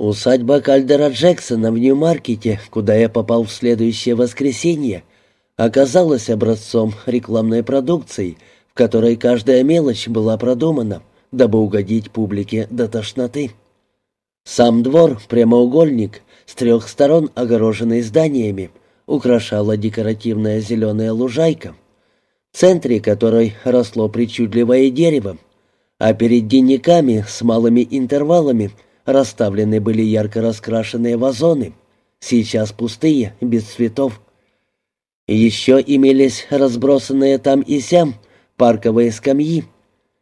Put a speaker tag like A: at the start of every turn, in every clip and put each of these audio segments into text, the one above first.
A: Усадьба Кальдера Джексона в Нью-Маркете, куда я попал в следующее воскресенье, оказалась образцом рекламной продукции, в которой каждая мелочь была продумана, дабы угодить публике до тошноты. Сам двор, прямоугольник, с трех сторон огороженный зданиями, украшала декоративная зеленая лужайка, в центре которой росло причудливое дерево, а перед денниками с малыми интервалами – Расставлены были ярко раскрашенные вазоны, сейчас пустые, без цветов. Еще имелись разбросанные там и сям парковые скамьи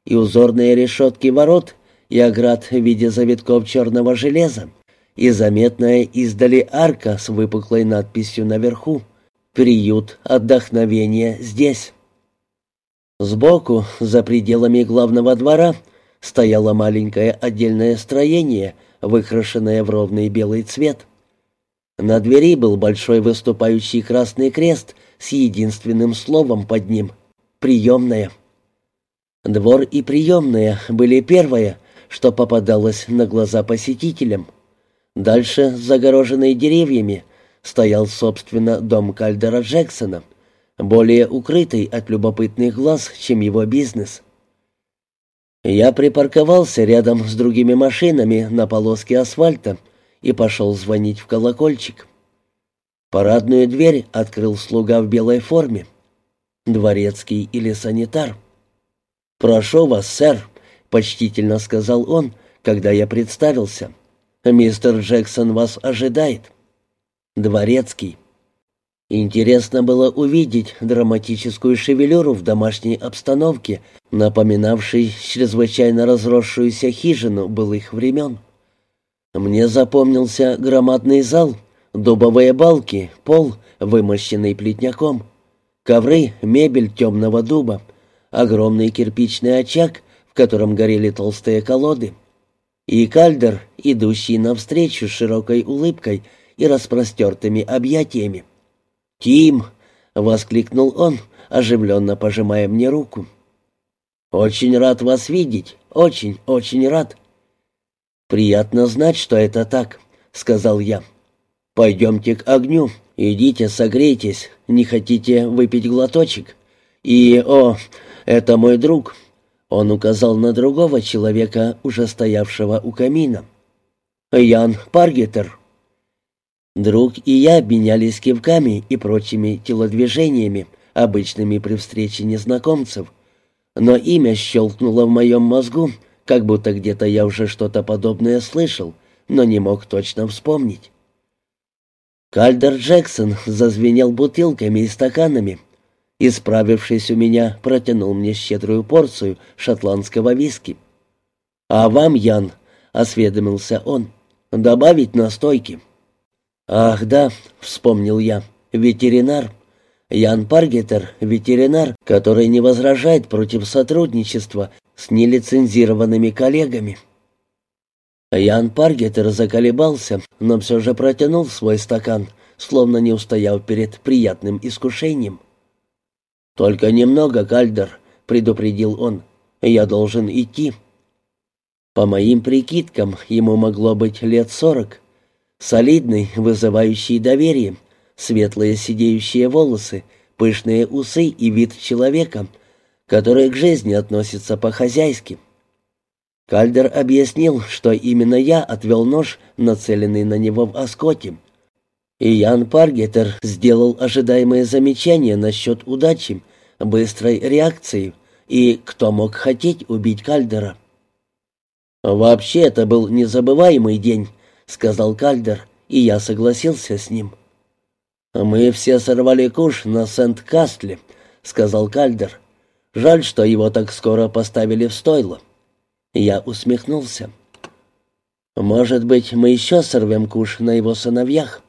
A: и узорные решетки ворот и оград в виде завитков черного железа и заметная издали арка с выпуклой надписью наверху «Приют отдохновения здесь». Сбоку, за пределами главного двора, стояло маленькое отдельное строение, выкрашенное в ровный белый цвет. На двери был большой выступающий красный крест с единственным словом под ним — «приемная». Двор и приемная были первое, что попадалось на глаза посетителям. Дальше, загороженный деревьями, стоял, собственно, дом Кальдера Джексона, более укрытый от любопытных глаз, чем его бизнес — я припарковался рядом с другими машинами на полоске асфальта и пошел звонить в колокольчик. Парадную дверь открыл слуга в белой форме. Дворецкий или санитар. «Прошу вас, сэр», — почтительно сказал он, когда я представился. «Мистер Джексон вас ожидает». «Дворецкий». Интересно было увидеть драматическую шевелюру в домашней обстановке, напоминавшей чрезвычайно разросшуюся хижину былых времен. Мне запомнился громадный зал, дубовые балки, пол, вымощенный плетняком, ковры, мебель темного дуба, огромный кирпичный очаг, в котором горели толстые колоды, и кальдер, идущий навстречу широкой улыбкой и распростертыми объятиями. «Тим!» — воскликнул он, оживленно пожимая мне руку. «Очень рад вас видеть, очень, очень рад». «Приятно знать, что это так», — сказал я. «Пойдемте к огню, идите согрейтесь, не хотите выпить глоточек? И, о, это мой друг». Он указал на другого человека, уже стоявшего у камина. «Ян Паргетер». Друг и я обменялись кивками и прочими телодвижениями, обычными при встрече незнакомцев. Но имя щелкнуло в моем мозгу, как будто где-то я уже что-то подобное слышал, но не мог точно вспомнить. Кальдер Джексон зазвенел бутылками и стаканами. Исправившись у меня, протянул мне щедрую порцию шотландского виски. «А вам, Ян?» — осведомился он. «Добавить настойки?» «Ах, да», — вспомнил я, — «ветеринар». Ян Паргетер — ветеринар, который не возражает против сотрудничества с нелицензированными коллегами. Ян Паргетер заколебался, но все же протянул свой стакан, словно не устоял перед приятным искушением. «Только немного, Кальдер», — предупредил он, — «я должен идти». По моим прикидкам, ему могло быть лет сорок — Солидный, вызывающий доверие, светлые сидеющие волосы, пышные усы и вид человека, который к жизни относится по-хозяйски. Кальдер объяснил, что именно я отвел нож, нацеленный на него в оскоте. И Ян Паргетер сделал ожидаемое замечание насчет удачи, быстрой реакции и кто мог хотеть убить Кальдера. Вообще это был незабываемый день, сказал Кальдер, и я согласился с ним. «Мы все сорвали куш на Сент-Кастле», — сказал Кальдер. «Жаль, что его так скоро поставили в стойло». Я усмехнулся. «Может быть, мы еще сорвем куш на его сыновьях?»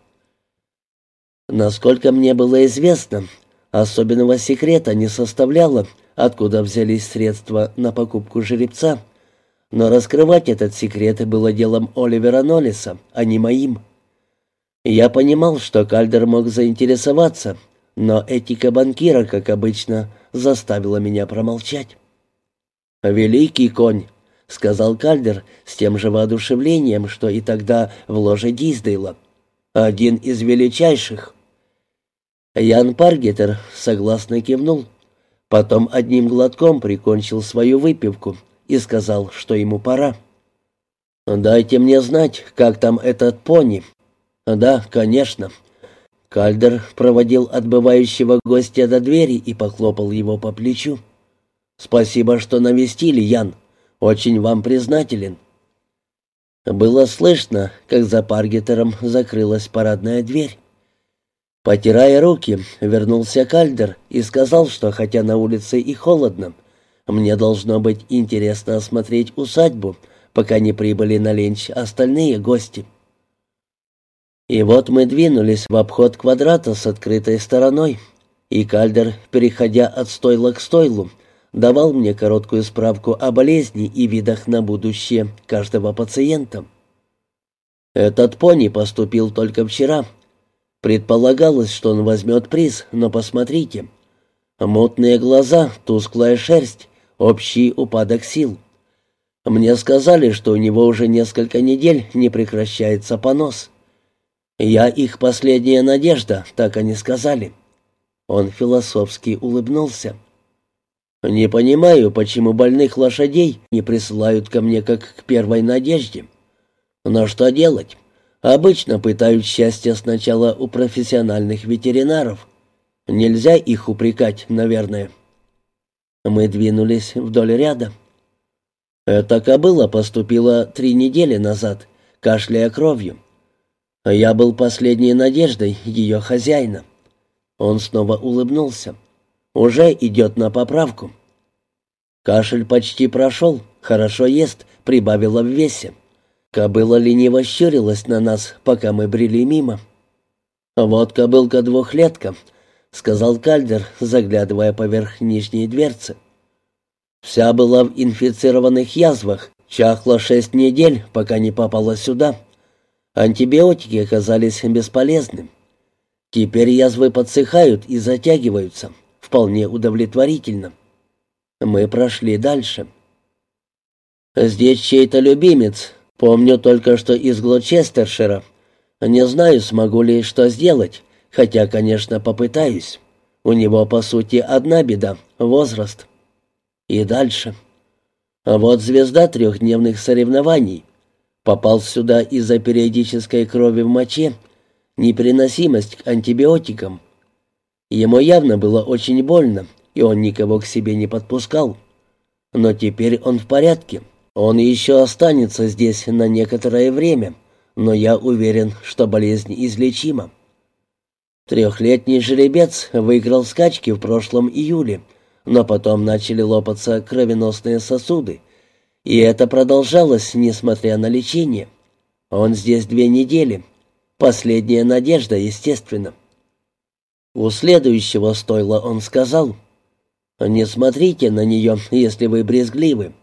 A: Насколько мне было известно, особенного секрета не составляло, откуда взялись средства на покупку жеребца. Но раскрывать этот секрет было делом Оливера Ноллиса, а не моим. Я понимал, что Кальдер мог заинтересоваться, но этика банкира, как обычно, заставила меня промолчать. «Великий конь», — сказал Кальдер с тем же воодушевлением, что и тогда в ложе Диздейла. «Один из величайших». Ян Паргетер согласно кивнул. Потом одним глотком прикончил свою выпивку и сказал, что ему пора. «Дайте мне знать, как там этот пони». «Да, конечно». Кальдер проводил отбывающего гостя до двери и похлопал его по плечу. «Спасибо, что навестили, Ян. Очень вам признателен». Было слышно, как за Паргетером закрылась парадная дверь. Потирая руки, вернулся Кальдер и сказал, что хотя на улице и холодно, мне должно быть интересно осмотреть усадьбу, пока не прибыли на ленч остальные гости. И вот мы двинулись в обход квадрата с открытой стороной, и Кальдер, переходя от стойла к стойлу, давал мне короткую справку о болезни и видах на будущее каждого пациента. Этот пони поступил только вчера. Предполагалось, что он возьмет приз, но посмотрите. Мутные глаза, тусклая шерсть, общий упадок сил. Мне сказали, что у него уже несколько недель не прекращается понос. Я их последняя надежда, так они сказали. Он философски улыбнулся. «Не понимаю, почему больных лошадей не присылают ко мне как к первой надежде. Но что делать? Обычно пытают счастье сначала у профессиональных ветеринаров. Нельзя их упрекать, наверное». Мы двинулись вдоль ряда. Эта кобыла поступила три недели назад, кашляя кровью. Я был последней надеждой ее хозяина. Он снова улыбнулся. Уже идет на поправку. Кашель почти прошел, хорошо ест, прибавила в весе. Кобыла лениво щурилась на нас, пока мы брели мимо. «Вот кобылка-двухлетка», — сказал Кальдер, заглядывая поверх нижней дверцы. «Вся была в инфицированных язвах, чахла шесть недель, пока не попала сюда. Антибиотики оказались бесполезны. Теперь язвы подсыхают и затягиваются вполне удовлетворительно. Мы прошли дальше. Здесь чей-то любимец. Помню только, что из Глочестершира. Не знаю, смогу ли что сделать, хотя, конечно, попытаюсь. У него, по сути, одна беда — возраст. И дальше. А вот звезда трехдневных соревнований. Попал сюда из-за периодической крови в моче, непереносимость к антибиотикам — Ему явно было очень больно, и он никого к себе не подпускал. Но теперь он в порядке. Он еще останется здесь на некоторое время, но я уверен, что болезнь излечима. Трехлетний жеребец выиграл скачки в прошлом июле, но потом начали лопаться кровеносные сосуды, и это продолжалось, несмотря на лечение. Он здесь две недели. Последняя надежда, естественно. У следующего стойла он сказал, «Не смотрите на нее, если вы брезгливы.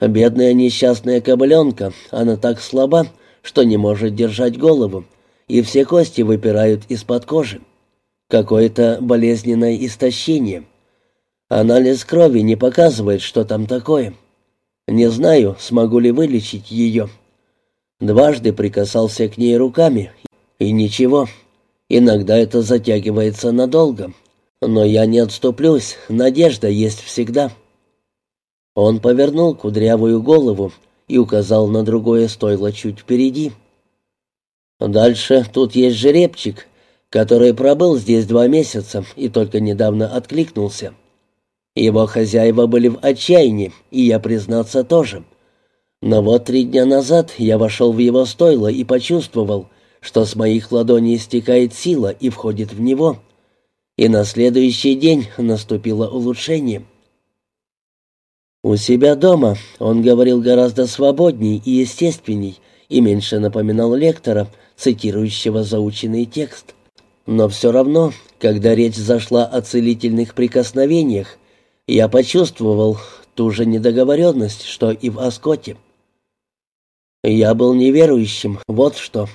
A: Бедная несчастная кобыленка, она так слаба, что не может держать голову, и все кости выпирают из-под кожи. Какое-то болезненное истощение. Анализ крови не показывает, что там такое. Не знаю, смогу ли вылечить ее. Дважды прикасался к ней руками, и ничего». Иногда это затягивается надолго. Но я не отступлюсь, надежда есть всегда». Он повернул кудрявую голову и указал на другое стойло чуть впереди. «Дальше тут есть жеребчик, который пробыл здесь два месяца и только недавно откликнулся. Его хозяева были в отчаянии, и я, признаться, тоже. Но вот три дня назад я вошел в его стойло и почувствовал, что с моих ладоней истекает сила и входит в него. И на следующий день наступило улучшение. У себя дома он говорил гораздо свободней и естественней, и меньше напоминал лектора, цитирующего заученный текст. Но все равно, когда речь зашла о целительных прикосновениях, я почувствовал ту же недоговоренность, что и в Оскоте. Я был неверующим, вот что.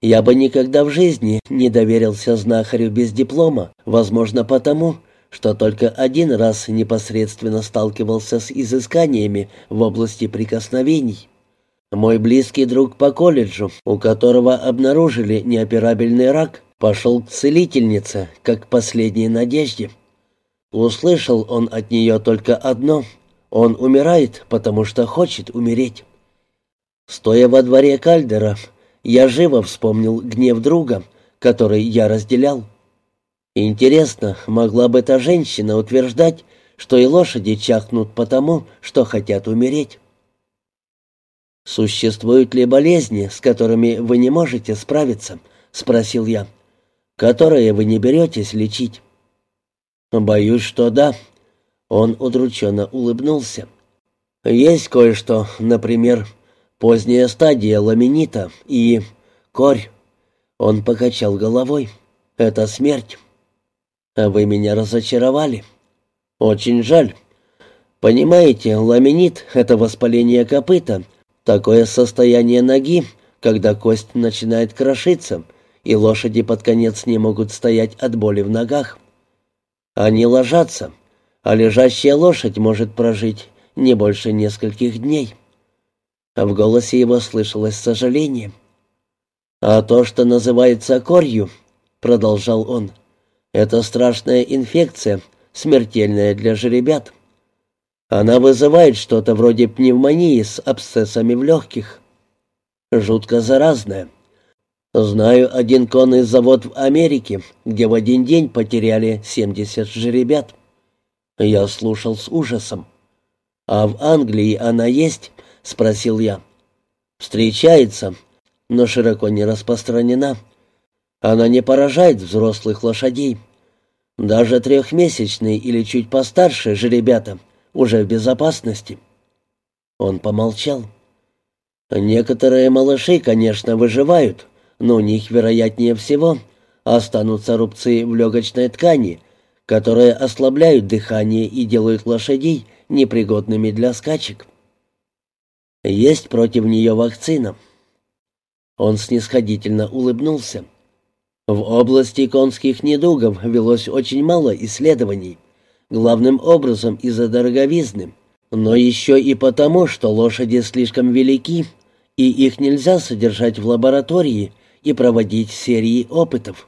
A: Я бы никогда в жизни не доверился знахарю без диплома, возможно, потому, что только один раз непосредственно сталкивался с изысканиями в области прикосновений. Мой близкий друг по колледжу, у которого обнаружили неоперабельный рак, пошел к целительнице, как к последней надежде. Услышал он от нее только одно — он умирает, потому что хочет умереть. Стоя во дворе Кальдера, я живо вспомнил гнев друга, который я разделял. Интересно, могла бы эта женщина утверждать, что и лошади чахнут потому, что хотят умереть? «Существуют ли болезни, с которыми вы не можете справиться?» — спросил я. «Которые вы не беретесь лечить?» «Боюсь, что да», он удрученно улыбнулся. «Есть кое-что, например, поздняя стадия ламинита и... корь». Он покачал головой. «Это смерть». «А вы меня разочаровали». «Очень жаль. Понимаете, ламинит — это воспаление копыта, такое состояние ноги, когда кость начинает крошиться, и лошади под конец не могут стоять от боли в ногах. Они ложатся, а лежащая лошадь может прожить не больше нескольких дней. А в голосе его слышалось сожаление. «А то, что называется корью», — продолжал он, — «это страшная инфекция, смертельная для жеребят. Она вызывает что-то вроде пневмонии с абсцессами в легких. Жутко заразная. Знаю один конный завод в Америке, где в один день потеряли 70 жеребят». Я слушал с ужасом. «А в Англии она есть?» — спросил я. «Встречается, но широко не распространена. Она не поражает взрослых лошадей. Даже трехмесячные или чуть постарше же ребята уже в безопасности». Он помолчал. «Некоторые малыши, конечно, выживают, но у них, вероятнее всего, останутся рубцы в легочной ткани, которые ослабляют дыхание и делают лошадей непригодными для скачек. Есть против нее вакцина. Он снисходительно улыбнулся. В области конских недугов велось очень мало исследований, главным образом из-за дороговизны, но еще и потому, что лошади слишком велики, и их нельзя содержать в лаборатории и проводить серии опытов.